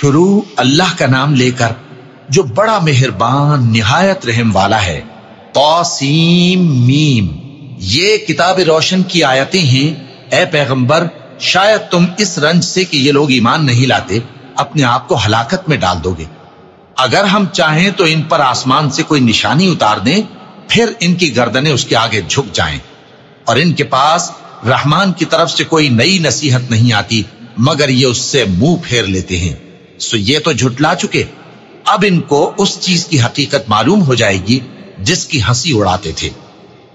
شروع اللہ کا نام لے کر جو بڑا مہربان، نہایت رحم والا ہے۔ توسیم میم۔ یہ کتاب روشن کی آیتیں ہیں۔ اے پیغمبر، شاید تم اس رنج سے کہ یہ لوگ ایمان نہیں لاتے، اپنے آپ کو ہلاکت میں ڈال دو گے۔ اگر ہم چاہیں تو ان پر آسمان سے کوئی نشانی اتار دیں، پھر ان کی گردنیں اس کے آگے جھک جائیں۔ اور ان کے پاس رحمان کی طرف سے کوئی نئی نصیحت نہیں آتی، مگر یہ اس سے منہ پھیر لیتے ہیں۔ سو یہ تو جھٹلا چکے۔ اب ان کو اس چیز کی حقیقت معلوم ہو جائے گی جس کی ہنسی اڑاتے تھے۔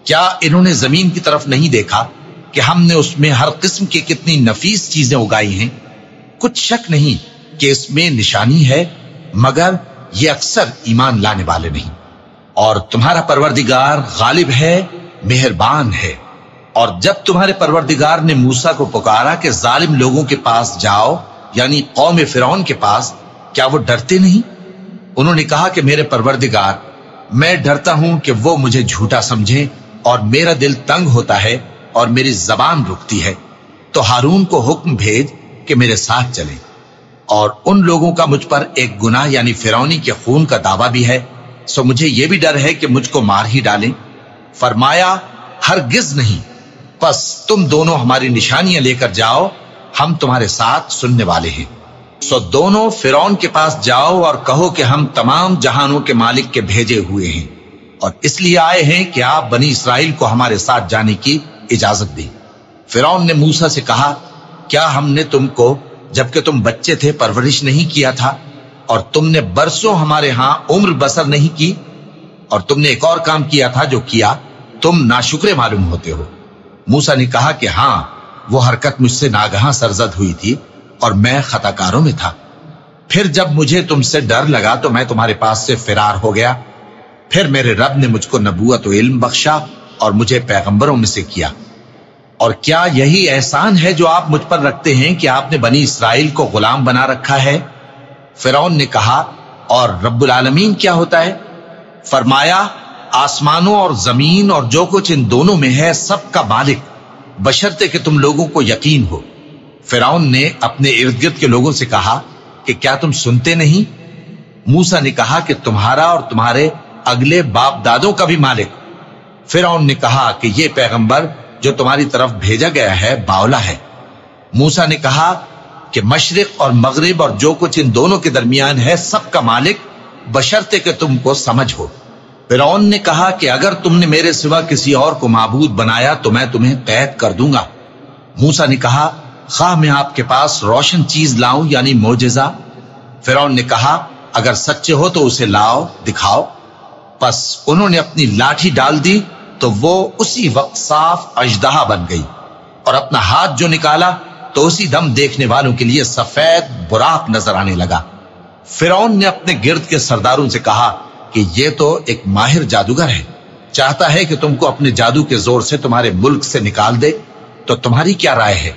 کیا انہوں نے زمین کی طرف نہیں دیکھا کہ ہم نے اس میں ہر قسم کی کتنی نفیس چیزیں اگائی ہیں؟ کچھ شک نہیں کہ اس میں نشانی ہے، مگر یہ اکثر ایمان لانے والے نہیں۔ اور تمہارا پروردگار غالب ہے، مہربان ہے۔ اور جب تمہارے پروردگار نے موسا کو پکارا کہ ظالم لوگوں کے پاس جاؤ یعنی قوم فرعون کے پاس، کیا وہ ڈرتے نہیں؟ انہوں نے کہا کہ میرے پروردگار، میں ڈرتا ہوں کہ وہ مجھے جھوٹا سمجھیں اور میرا دل تنگ ہوتا ہے اور میری زبان رکتی ہے۔ تو ہارون کو حکم بھیج کہ میرے ساتھ چلیں اور ان لوگوں کا مجھ پر ایک گناہ یعنی فرونی کے خون کا دعویٰ بھی ہے، سو مجھے یہ بھی ڈر ہے کہ مجھ کو مار ہی ڈالیں۔ فرمایا، ہرگز نہیں۔ پس تم دونوں ہماری نشانیاں لے کر جاؤ ہم تمہارے ساتھ سننے والے ہیں۔ سو دونوں فرون کے پاس جاؤ اور کہو کہ ہم تمام جہانوں کے مالک کے بھیجے ہوئے ہیں۔ اور اس لیے آئے ہیں کہ آپ بنی اسرائیل کو ہمارے ساتھ جانے کی اجازت دیں۔ فرون نے موسا سے کہا، کیا ہم نے تم کو، جبکہ تم بچے تھے، پرورش نہیں کیا تھا؟ اور تم نے برسوں ہمارے ہاں عمر بسر نہیں کی؟ اور تم نے ایک اور کام کیا تھا جو کیا، تم ناشکرے معلوم ہوتے ہو۔ موسا نے کہا کہ ہاں وہ حرکت مجھ سے ناگہاں سرزد ہوئی تھی اور میں خطا کاروں میں تھا۔ پھر جب مجھے تم سے ڈر لگا تو میں تمہارے پاس سے فرار ہو گیا۔ پھر میرے رب نے مجھ کو نبوت و علم بخشا اور مجھے پیغمبروں میں سے کیا۔ اور کیا یہی احسان ہے جو آپ مجھ پر رکھتے ہیں کہ آپ نے بنی اسرائیل کو غلام بنا رکھا ہے؟ فرعون نے کہا، اور رب العالمین کیا ہوتا ہے؟ فرمایا، آسمانوں اور زمین اور جو کچھ ان دونوں میں ہے، سب کا مالک۔ بشرتے کہ تم لوگوں کو یقین ہو۔ فرعون نے اپنے ارد گرد کے لوگوں سے کہا کہ کیا تم سنتے نہیں؟ موسا نے کہا کہ تمہارا اور تمہارے اگلے باپ دادوں کا بھی مالک۔ فرعون نے کہا کہ یہ پیغمبر جو تمہاری طرف بھیجا گیا ہے باولا ہے۔ موسا نے کہا کہ مشرق اور مغرب اور جو کچھ ان دونوں کے درمیان ہے سب کا مالک، بشرتے کہ تم کو سمجھ ہو۔ فرعون نے کہا کہ اگر تم نے میرے سوا کسی اور کو معبود بنایا تو میں تمہیں قید کر دوں گا۔ موسا نے کہا، خواہ میں آپ کے پاس روشن چیز لاؤں یعنی موجزہ فرعون نے کہا، اگر سچے ہو تو اسے لاؤ، دکھاؤ۔ پس انہوں نے اپنی لاٹھی ڈال دی تو وہ اسی وقت صاف اجدہا بن گئی اور اپنا ہاتھ جو نکالا تو اسی دم دیکھنے والوں کے لیے سفید براق نظر آنے لگا۔ فرعون نے اپنے گرد کے سرداروں سے کہا کہ یہ تو ایک ماہر جادوگر ہے۔ چاہتا ہے کہ تم کو اپنے جادو کے زور سے تمہارے ملک سے نکال دے، تو تمہاری کیا رائے ہے؟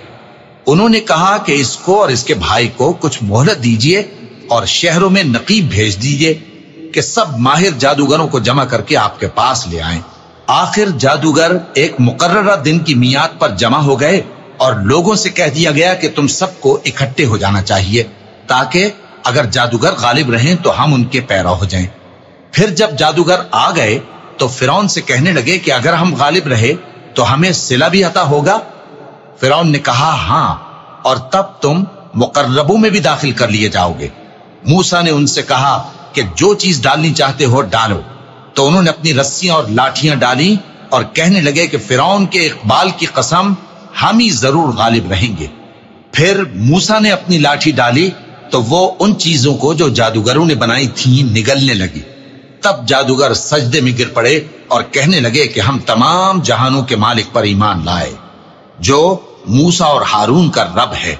انہوں نے کہا کہ اس کو اور اس کے بھائی کو کچھ مہلت دیجیے اور شہروں میں نقیب بھیج دیجیے کہ سب ماہر جادوگروں کو جمع کر کے آپ کے پاس لے آئیں۔ آخر جادوگر ایک مقررہ دن کی میاد پر جمع ہو گئے اور لوگوں سے کہہ دیا گیا کہ تم سب کو اکٹھے ہو جانا چاہیے تاکہ اگر جادوگر غالب رہیں تو ہم ان کے پیرا ہو جائیں۔ پھر جب جادوگر آ گئے تو فرون سے کہنے لگے کہ اگر ہم غالب رہے تو ہمیں سلا بھی عطا ہوگا۔ فرون نے کہا ہاں اور تب تم مقربوں میں بھی داخل کر لیے جاؤ گے۔ موسا نے ان سے کہا کہ جو چیز ڈالنی چاہتے ہو ڈالو۔ تو انہوں نے اپنی رسیاں اور لاٹیاں ڈالی اور کہنے لگے کہ فرون کے اقبال کی قسم، ہم ہی ضرور غالب رہیں گے۔ پھر موسا نے اپنی لاٹھی ڈالی تو وہ ان چیزوں کو جو جادوگروں نے بنائی تھیں نگلنے لگی۔ تب جادوگر سجدے میں گر پڑے اور کہنے لگے کہ ہم تمام جہانوں کے مالک پر ایمان لائے، جو موسا اور ہارون کا رب ہے۔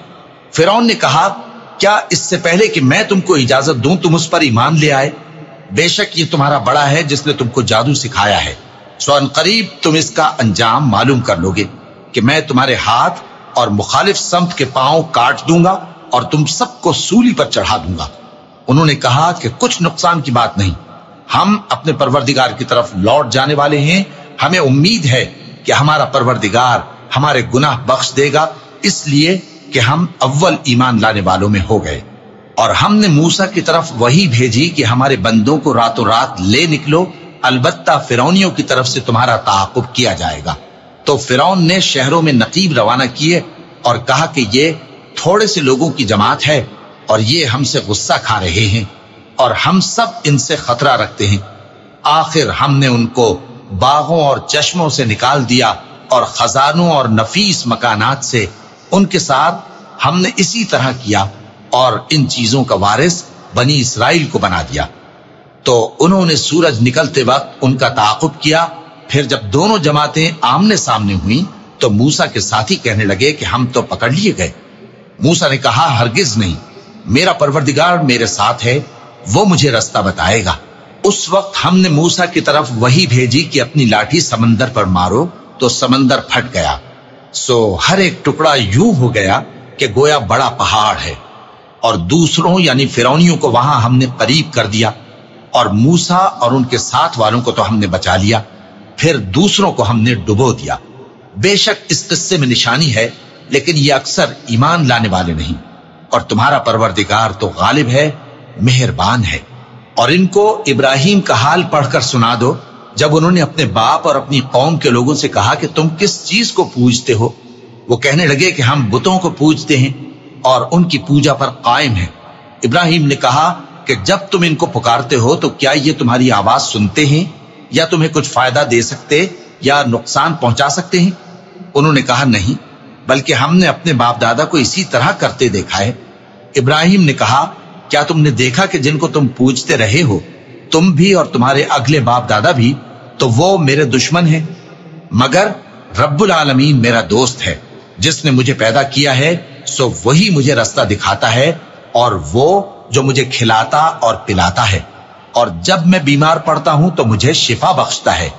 فرون نے کہا، کیا اس سے پہلے کہ میں تم کو اجازت دوں تم اس پر ایمان لے آئے؟ بے شک یہ تمہارا بڑا ہے جس نے تم کو جادو سکھایا ہے۔ سو ان قریب تم اس کا انجام معلوم کر لو گے کہ میں تمہارے ہاتھ اور مخالف سمت کے پاؤں کاٹ دوں گا اور تم سب کو سولی پر چڑھا دوں گا۔ انہوں نے کہا کہ کچھ نقصان کی بات نہیں۔ ہم اپنے پروردگار کی طرف لوٹ جانے والے ہیں۔ ہمیں امید ہے کہ ہمارا پروردگار ہمارے گناہ بخش دے گا۔ اس لیے کہ ہم اول ایمان لانے والوں میں ہو گئے۔ اور ہم نے موسا کی طرف وہی بھیجی کہ ہمارے بندوں کو راتوں رات لے نکلو۔ البتہ فرونیوں کی طرف سے تمہارا تعاقب کیا جائے گا۔ تو فرون نے شہروں میں نقیب روانہ کیے اور کہا کہ یہ تھوڑے سے لوگوں کی جماعت ہے اور یہ ہم سے غصہ کھا رہے ہیں۔ اور ہم سب ان سے خطرہ رکھتے ہیں۔ آخر ہم نے ان کو باغوں اور چشموں سے نکال دیا اور خزانوں اور نفیس مکانات سے ان کے ساتھ ہم نے اسی طرح کیا اور ان چیزوں کا وارث بنی اسرائیل کو بنا دیا۔ تو انہوں نے سورج نکلتے وقت ان کا تعاقب کیا۔ پھر جب دونوں جماعتیں آمنے سامنے ہوئیں تو موسا کے ساتھی کہنے لگے کہ ہم تو پکڑ لیے گئے۔ موسا نے کہا، ہرگز نہیں، میرا پروردگار میرے ساتھ ہے۔ وہ مجھے رستہ بتائے گا۔ اس وقت ہم نے موسا کی طرف وہی بھیجی کہ اپنی لاٹھی سمندر پر مارو، تو سمندر پھٹ گیا۔ سو ہر ایک ٹکڑا یوں ہو گیا کہ گویا بڑا پہاڑ ہے۔ اور دوسروں یعنی فرونیوں کو وہاں ہم نے قریب کر دیا۔ اور موسا اور ان کے ساتھ والوں کو تو ہم نے بچا لیا۔ پھر دوسروں کو ہم نے ڈبو دیا۔ بے شک اس قصے میں نشانی ہے، لیکن یہ اکثر ایمان لانے والے نہیں۔ اور تمہارا پروردگار تو غالب ہے۔ مہربان ہے۔ اور ان کو ابراہیم کا حال پڑھ کر سنا دو۔ جب انہوں نے اپنے باپ اور اپنی قوم کے لوگوں سے کہا کہ تم کس چیز کو پوجتے ہو، وہ کہنے لگے کہ ہم بتوں کو پوجتے ہیں اور ان کی پوجا پر قائم ہیں۔ ابراہیم نے کہا کہ جب تم ان کو پکارتے ہو تو کیا یہ تمہاری آواز سنتے ہیں؟ یا تمہیں کچھ فائدہ دے سکتے یا نقصان پہنچا سکتے ہیں؟ انہوں نے کہا نہیں، بلکہ ہم نے اپنے باپ دادا کو اسی طرح کرتے دیکھا ہے۔ ابراہیم نے کہا کیا تم نے دیکھا کہ جن کو تم پوچھتے رہے ہو، تم بھی اور تمہارے اگلے باپ دادا بھی، تو وہ میرے دشمن ہیں۔ مگر رب العالمین میرا دوست ہے، جس نے مجھے پیدا کیا ہے، سو وہی مجھے رستہ دکھاتا ہے اور وہ جو مجھے کھلاتا اور پلاتا ہے۔ اور جب میں بیمار پڑتا ہوں تو مجھے شفا بخشتا ہے۔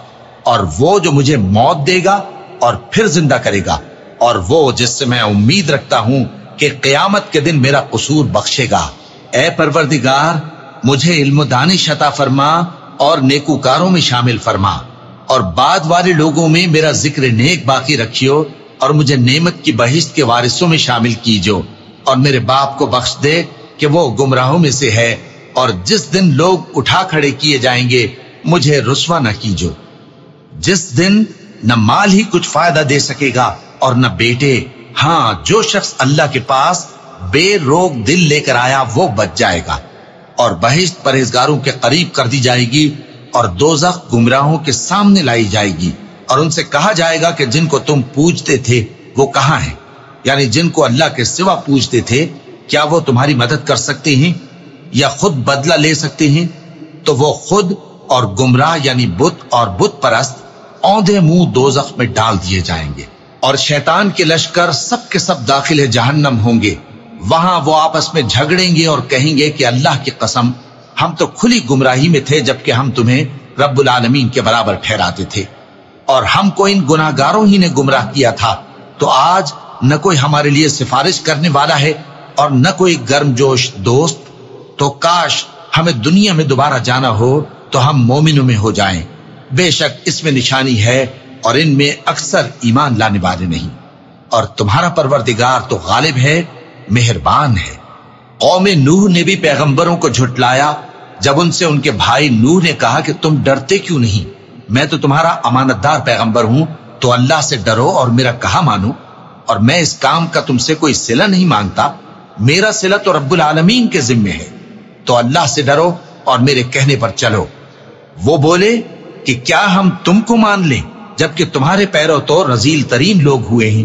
اور وہ جو مجھے موت دے گا اور پھر زندہ کرے گا۔ اور وہ جس سے میں امید رکھتا ہوں کہ قیامت کے دن میرا قصور بخشے گا۔ اے پروردگار، مجھے علم و دانش عطا فرما اور نیکوکاروں میں شامل فرما اور بعد والے لوگوں میں میرا ذکر نیک باقی رکھیو اور مجھے نعمت کی بہشت کے وارثوں میں شامل کیجو اور میرے باپ کو بخش دے کہ وہ گمراہوں میں سے ہے اور جس دن لوگ اٹھا کھڑے کیے جائیں گے، مجھے رسوا نہ کیجو۔ جس دن نہ مال ہی کچھ فائدہ دے سکے گا اور نہ بیٹے ہاں جو شخص اللہ کے پاس بے روک دل لے کر آیا، وہ بچ جائے گا۔ اور بہشت پرہیزگاروں کے قریب کر دی جائے گی اور دوزخ گمراہوں کے سامنے لائی جائے گی۔ اور ان سے کہا جائے گا کہ جن کو تم پوجتے تھے، وہ کہاں ہیں؟ یعنی جن کو اللہ کے سوا پوجتے تھے، کیا وہ تمہاری مدد کر سکتے ہیں؟ یا خود بدلہ لے سکتے ہیں؟ تو وہ خود اور گمراہ یعنی بت اور بت پرست، اوندے منہ دو میں ڈال دیے جائیں گے۔ اور شیطان کے لشکر سب کے سب داخل جہنم ہوں گے۔ وہاں وہ آپس میں جھگڑیں گے اور کہیں گے کہ اللہ کی قسم، ہم تو کھلی گمراہی میں تھے جبکہ ہم تمہیں رب العالمین کے برابر ٹھہراتے تھے۔ اور ہم کو ان گناہ گاروں ہی نے گمراہ کیا تھا۔ تو آج نہ کوئی ہمارے لیے سفارش کرنے والا ہے اور نہ کوئی گرم جوش دوست۔ تو کاش ہمیں دنیا میں دوبارہ جانا ہو تو ہم مومنوں میں ہو جائیں۔ بے شک اس میں نشانی ہے اور ان میں اکثر ایمان لانے والے نہیں۔ اور تمہارا پروردگار تو غالب ہے مہربان ہے۔ قوم نوح نے بھی پیغمبروں کو جھٹلایا۔ جب ان سے ان کے بھائی نوح نے کہا کہ تم ڈرتے کیوں نہیں؟ میں تو تمہارا امانت دار پیغمبر ہوں، تو اللہ سے ڈرو اور میرا کہا مانو۔ اور میں اس کام کا تم سے کوئی سلا نہیں مانگتا۔ میرا سلا تو رب العالمین کے ذمے ہے۔ تو اللہ سے ڈرو اور میرے کہنے پر چلو۔ وہ بولے کہ کیا ہم تم کو مان لیں، جبکہ تمہارے پیرو تو رزیل ترین لوگ ہوئے ہیں۔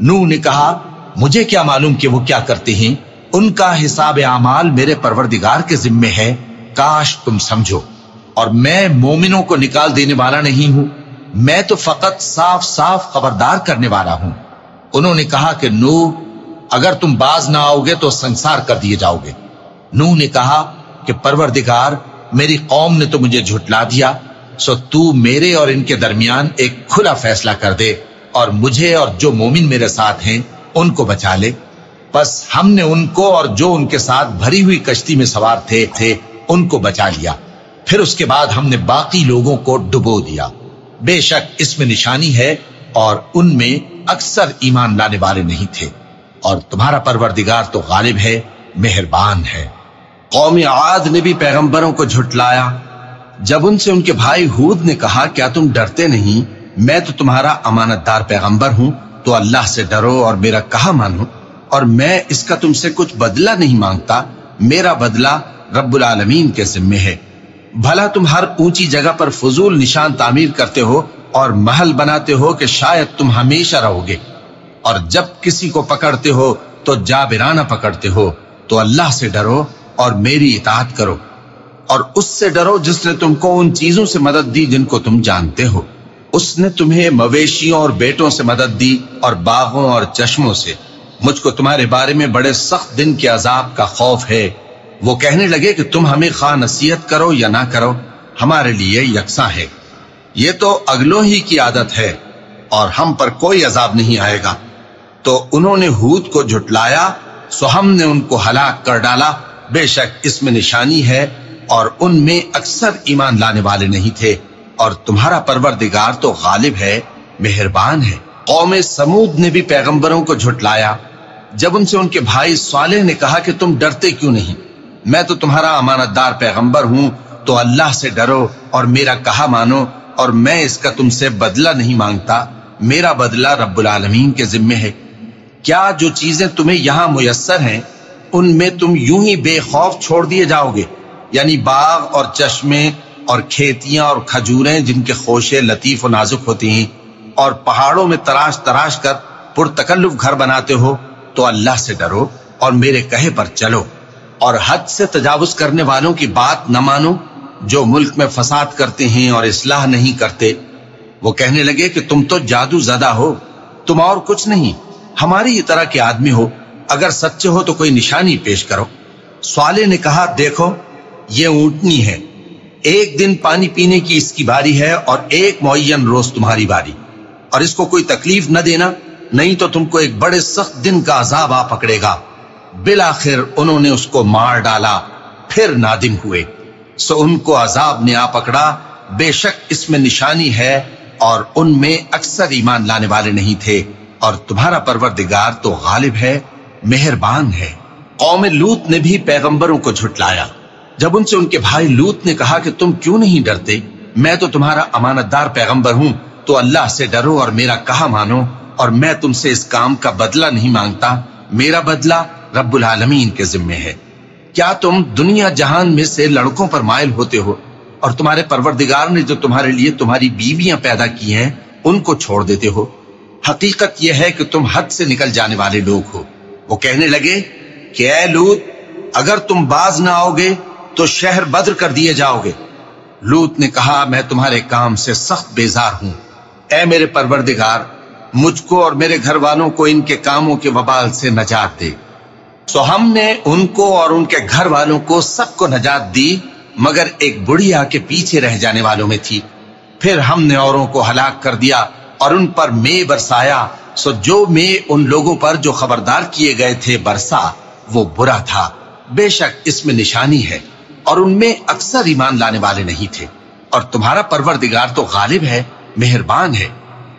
نو نے کہا مجھے کیا معلوم کہ وہ کیا کرتے ہیں؟ ان کا حساب اعمال میرے پروردگار کے ذمے ہے۔ کاش تم سمجھو۔ اور میں مومنوں کو نکال دینے والا نہیں ہوں۔ میں تو فقط صاف صاف خبردار کرنے والا ہوں۔ انہوں نے کہا کہ نو اگر تم باز نہ آؤ گے تو سنسار کر دیے جاؤ گے۔ نو نے کہا کہ پروردگار، میری قوم نے تو مجھے جھٹلا دیا۔ سو تو میرے اور ان کے درمیان ایک کھلا فیصلہ کر دے۔ اور مجھے اور جو مومن میرے ساتھ ہیں ان کو بچا لے۔ بس ہم نے ان کو اور جو ان کے ساتھ بھری ہوئی کشتی میں سوار تھے تھے، ان کو بچا لیا۔ پھر اس کے بعد ہم نے باقی لوگوں کو ڈبو دیا۔ بے شک اس میں نشانی ہے اور ان میں اکثر ایمان لانے والے نہیں تھے۔ اور تمہارا پروردگار تو غالب ہے، مہربان ہے۔ قوم عاد نے بھی پیغمبروں کو جھٹلایا۔ جب ان سے ان کے بھائی ہود نے کہا، کیا تم ڈرتے نہیں؟ میں تو تمہارا امانت دار پیغمبر ہوں۔ تو اللہ سے ڈرو اور میرا کہا مانو اور میں اس کا تم سے کچھ بدلہ نہیں مانگتا، میرا بدلہ رب العالمین کے ذمے ہے۔ بھلا تم ہر اونچی جگہ پر فضول نشان تعمیر کرتے ہو اور محل بناتے ہو کہ شاید تم ہمیشہ رہو گے۔ اور جب کسی کو پکڑتے ہو تو جابرانہ پکڑتے ہو۔ تو اللہ سے ڈرو اور میری اطاعت کرو۔ اور اس سے ڈرو جس نے تم کو ان چیزوں سے مدد دی جن کو تم جانتے ہو۔ اس نے تمہیں مویشیوں اور بیٹوں سے مدد دی اور باغوں اور چشموں سے۔ مجھ کو تمہارے بارے میں بڑے سخت دن کے عذاب کا خوف ہے۔ وہ کہنے لگے کہ تم ہمیں خواہ نصیحت کرو یا نہ کرو، ہمارے لیے یکساں ہے۔ یہ تو اگلوں ہی کی عادت ہے اور ہم پر کوئی عذاب نہیں آئے گا۔ تو انہوں نے ہود کو جھٹلایا، سو ہم نے ان کو ہلاک کر ڈالا۔ بے شک اس میں نشانی ہے اور ان میں اکثر ایمان لانے والے نہیں تھے۔ اور تمہارا پروردگار تو غالب ہے، مہربان ہے۔ قوم سمود نے بھی پیغمبروں کو جھٹلایا۔ جب ان سے ان کے بھائی صالح نے کہا کہ تم ڈرتے کیوں نہیں؟ میں تو تمہارا امانت دار پیغمبر ہوں، تو اللہ سے ڈرو اور میرا کہا مانو اور میں اس کا تم سے بدلہ نہیں مانگتا۔ میرا بدلہ رب العالمین کے ذمے ہے۔ کیا جو چیزیں تمہیں یہاں میسر ہیں، ان میں تم یوں ہی بے خوف چھوڑ دیے جاؤ گے؟ یعنی باغ اور چشمے اور کھیتیاں اور کھجوریں جن کے خوشے لطیف و نازک ہوتی ہیں اور پہاڑوں میں تراش تراش کر پرتکلف گھر بناتے ہو تو اللہ سے ڈرو اور میرے کہے پر چلو اور حد سے تجاوز کرنے والوں کی بات نہ مانو جو ملک میں فساد کرتے ہیں اور اصلاح نہیں کرتے۔ وہ کہنے لگے کہ تم تو جادو زدہ ہو، تم اور کچھ نہیں، ہماری یہ طرح کے آدمی ہو، اگر سچے ہو تو کوئی نشانی پیش کرو۔ سوالے نے کہا، دیکھو، یہ اونٹنی ہے۔ ایک دن پانی پینے کی اس کی باری ہے اور ایک معین روز تمہاری باری۔ اور اس کو کوئی تکلیف نہ دینا، نہیں تو تم کو ایک بڑے سخت دن کا عذاب آ پکڑے گا۔ بالآخر انہوں نے اس کو مار ڈالا، پھر نادم ہوئے۔ سو ان کو عذاب نے آ پکڑا۔ بے شک اس میں نشانی ہے اور ان میں اکثر ایمان لانے والے نہیں تھے۔ اور تمہارا پروردگار تو غالب ہے، مہربان ہے۔ قوم لوت نے بھی پیغمبروں کو جھٹلایا۔ جب ان سے ان کے بھائی لوت نے کہا کہ تم کیوں نہیں ڈرتے؟ میں تو تمہارا امانت دار پیغمبر ہوں، تو اللہ سے ڈرو اور میرا کہا مانو، اور میں تم سے اس کام کا بدلہ نہیں مانگتا۔ میرا بدلہ رب العالمین کے ذمے ہے۔ کیا تم دنیا جہان میں سے لڑکوں پر مائل ہوتے ہو؟ اور تمہارے پروردگار نے جو تمہارے لیے تمہاری بیویاں پیدا کی ہیں، ان کو چھوڑ دیتے ہو۔ حقیقت یہ ہے کہ تم حد سے نکل جانے والے لوگ ہو۔ وہ کہنے لگے کہ اے لوت، اگر تم باز نہ آؤ گے تو شہر بدر کر دیے جاؤ گے۔ لوت نے کہا، میں تمہارے کام سے سخت بیزار ہوں۔ اے میرے پروردگار، مجھ کو اور میرے گھر والوں کو ان کے کاموں کے وبال سے نجات دے۔ سو ہم نے ان کو اور ان کے گھر والوں کو سب کو نجات دی، مگر ایک بڑھیا کے پیچھے رہ جانے والوں میں تھی۔ پھر ہم نے اوروں کو ہلاک کر دیا اور ان پر مے برسایا۔ سو جو مے ان لوگوں پر جو خبردار کیے گئے تھے برسا، وہ برا تھا۔ بے شک اس میں نشانی ہے۔ اور ان میں اکثر ایمان لانے والے نہیں تھے۔ اور تمہارا پروردگار تو غالب ہے، مہربان ہے۔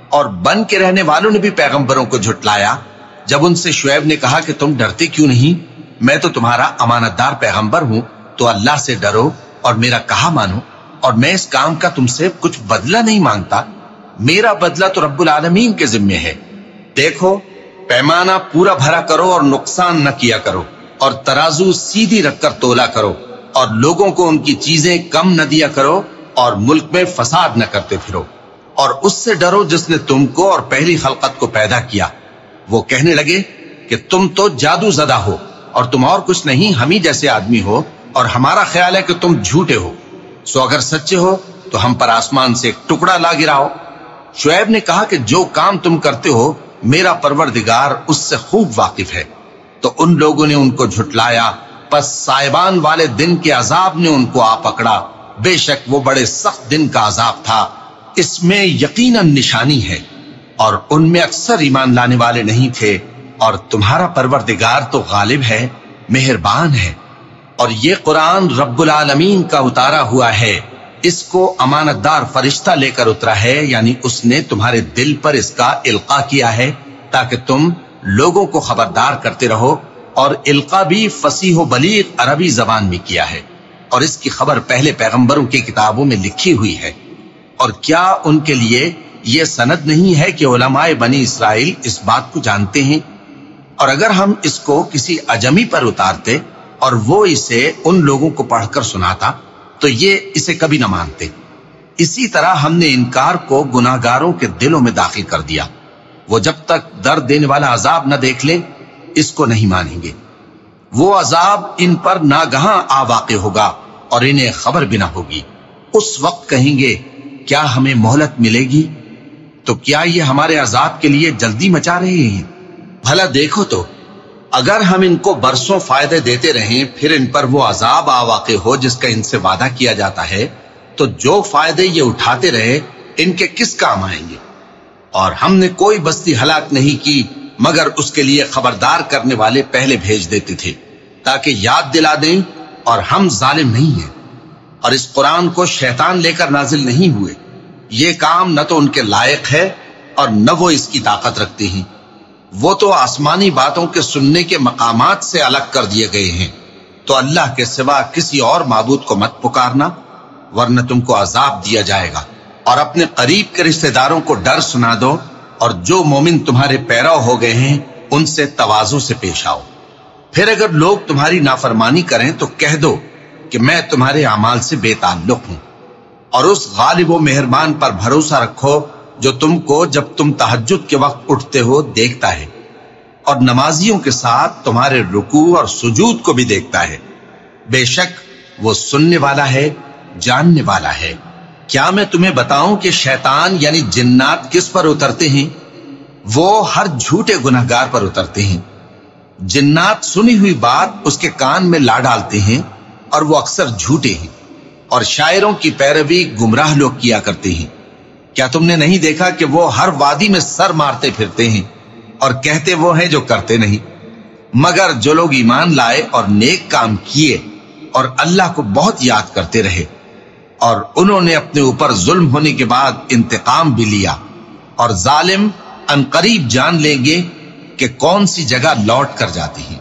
اور بن کے رہنے والوں نے بھی پیغمبروں کو جھٹلایا۔ جب ان سے شعیب نے کہا کہ تم ڈرتے کیوں نہیں؟ میں تو تمہارا امانت دار پیغمبر ہوں، تو اللہ سے ڈرو اور میرا کہا مانو۔ اور میں اس کام کا تم سے کچھ بدلہ نہیں مانگتا۔ میرا بدلہ تو رب العالمین کے ذمے ہے۔ دیکھو، پیمانہ پورا بھرا کرو اور نقصان نہ کیا کرو۔ اور ترازو سیدھی رکھ کر تولا کرو۔ اور لوگوں کو ان کی چیزیں کم نہ دیا کرو اور ملک میں فساد نہ کرتے پھرو۔ اور اس سے ڈرو جس نے تم کو اور پہلی خلقت کو پیدا کیا۔ وہ کہنے لگے کہ تم تو جادو زدہ ہو اور تم اور کچھ نہیں، ہم ہی جیسے آدمی ہو اور ہمارا خیال ہے کہ تم جھوٹے ہو۔ سو اگر سچے ہو تو ہم پر آسمان سے ایک ٹکڑا لا گراؤ۔ شعیب نے کہا کہ جو کام تم کرتے ہو، میرا پروردگار اس سے خوب واقف ہے۔ تو ان لوگوں نے ان کو جھٹلایا پس سائبان والے دن کے عذاب نے ان کو آ پکڑا۔ بے شک وہ بڑے سخت دن کا عذاب تھا۔ اس میں یقیناً نشانی ہے۔ اور ان میں اکثر ایمان لانے والے نہیں تھے۔ اور تمہارا پروردگار تو غالب ہے، مہربان ہے۔ اور یہ قرآن رب العالمین کا اتارا ہوا ہے۔ اس کو امانت دار فرشتہ لے کر اترا ہے یعنی اس نے تمہارے دل پر اس کا القا کیا ہے تاکہ تم لوگوں کو خبردار کرتے رہو۔ اور القا بھی فصیح و بلیغ عربی زبان میں کیا ہے اور اس کی خبر پہلے پیغمبروں کی کتابوں میں لکھی ہوئی ہے۔ اور کیا ان کے لیے یہ سند نہیں ہے کہ علماء بنی اسرائیل اس بات کو جانتے ہیں؟ اور اگر ہم اس کو کسی اجمی پر اتارتے اور وہ اسے ان لوگوں کو پڑھ کر سناتا، تو یہ اسے کبھی نہ مانتے۔ اسی طرح ہم نے انکار کو گناگاروں کے دلوں میں داخل کر دیا۔ وہ جب تک درد دینے والا عذاب نہ دیکھ لیں اس کو نہیں مانیں گے۔ وہ عذاب ان پر ناگہاں آ واقع ہوگا اور انہیں خبر بھی نہ ہوگی۔ اس وقت کہیں گے، کیا ہمیں مہلت ملے گی؟ تو کیا یہ ہمارے عذاب کے لیے جلدی مچا رہے ہیں؟ بھلا دیکھو تو، اگر ہم ان کو برسوں فائدے دیتے رہیں، پھر ان پر وہ عذاب آ واقع ہو جس کا ان سے وعدہ کیا جاتا ہے، تو جو فائدے یہ اٹھاتے رہے، ان کے کس کام آئیں گے؟ اور ہم نے کوئی بستی ہلاک نہیں کی مگر اس کے لیے خبردار کرنے والے پہلے بھیج دیتے تھے تاکہ یاد دلا دیں اور ہم ظالم نہیں ہیں۔ اور اس قرآن کو شیطان لے کر نازل نہیں ہوئے۔ یہ کام نہ تو ان کے لائق ہے اور نہ وہ اس کی طاقت رکھتے ہیں۔ وہ تو آسمانی باتوں کے سننے کے مقامات سے الگ کر دیے گئے ہیں۔ تو اللہ کے سوا کسی اور معبود کو مت پکارنا، ورنہ تم کو عذاب دیا جائے گا۔ اور اپنے قریب کے رشتہ داروں کو ڈر سنا دو۔ اور جو مومن تمہارے پیرو ہو گئے ہیں، ان سے توازو سے پیش آؤ۔ پھر اگر لوگ تمہاری نافرمانی کریں تو کہہ دو کہ میں تمہارے اعمال سے بے تعلق ہوں۔ اور اس غالب و مہربان پر بھروسہ رکھو جو تم کو جب تم تحجد کے وقت اٹھتے ہو دیکھتا ہے۔ اور نمازیوں کے ساتھ تمہارے رکوع اور سجود کو بھی دیکھتا ہے۔ بے شک وہ سننے والا ہے، جاننے والا ہے۔ کیا میں تمہیں بتاؤں کہ شیطان یعنی جنات کس پر اترتے ہیں؟ وہ ہر جھوٹے گناہ گار پر اترتے ہیں۔ جنات سنی ہوئی بات اس کے کان میں لا ڈالتے ہیں اور وہ اکثر جھوٹے ہیں اور شاعروں کی پیروی گمراہ لوگ کیا کرتے ہیں۔ کیا تم نے نہیں دیکھا کہ وہ ہر وادی میں سر مارتے پھرتے ہیں اور کہتے وہ ہیں جو کرتے نہیں؟ مگر جو لوگ ایمان لائے اور نیک کام کیے اور اللہ کو بہت یاد کرتے رہے اور انہوں نے اپنے اوپر ظلم ہونے کے بعد انتقام بھی لیا۔ اور ظالم ان قریب جان لیں گے کہ کون سی جگہ لوٹ کر جاتی ہیں۔